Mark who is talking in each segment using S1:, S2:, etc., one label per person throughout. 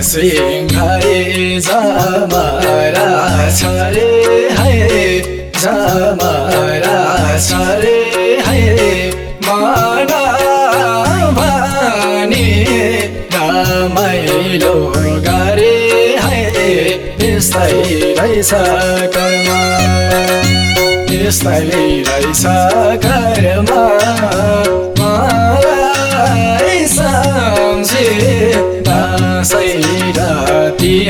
S1: नरसिंहले जमरा छरे है जमरा छरे है माना गरे है यस्तै रहेछ कर्म यस्तै रहेछ कर्म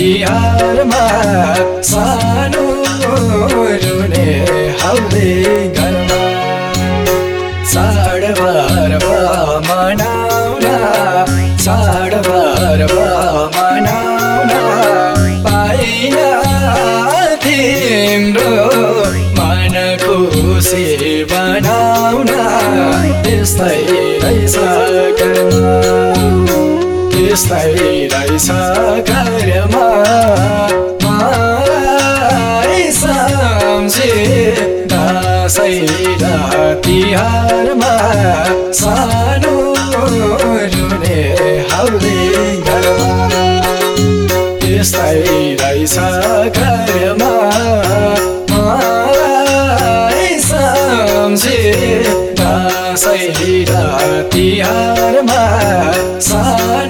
S1: तिहारमा सानो रुने हाउले घरमा चाडपर्व मनाउन चाडपर्व मनाउन पाइन तिम्रो मन खुसी बनाउन यस्तै रहेछ कर्म यस्तै रहेछ कर्म सानो हाउले घरमा यस्तै रहेछ मलाई सम्झे दसैँ र तिहारमा सानो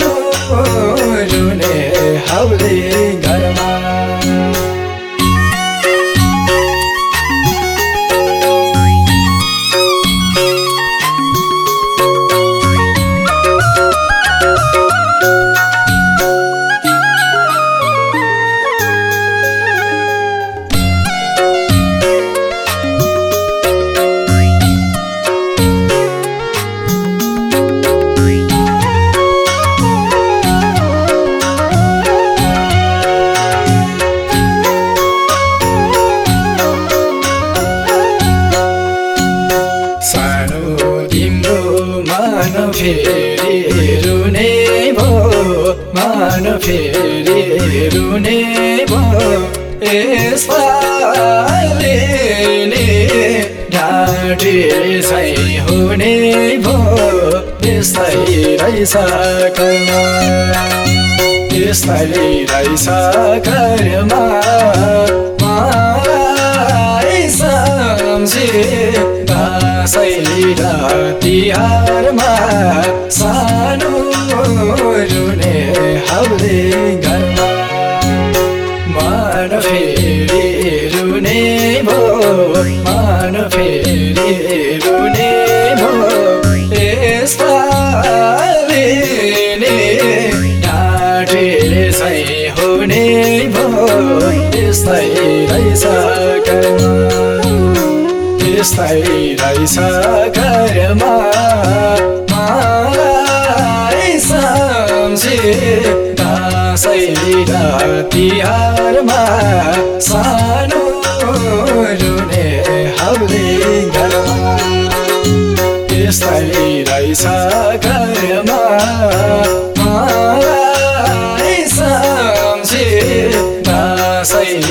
S1: मान फेरि रुने भो मान फेरि रुने भो यसपालि नि ढाँटी चाहिँ हुने भो यस्तै रहेछ कर्म यस्तै रहेछ कर्म। सम्झे दसैँ र तिहारमा सानो रुने हाउले घरमा मान फेरि रुने भो मान फेरि रुने भो चाहिँ हुने भो यस्तै रहेछ त्यस्तै रहेछ घरमा तिहारमा सानो रुने हौले त्यस्तै दसैँ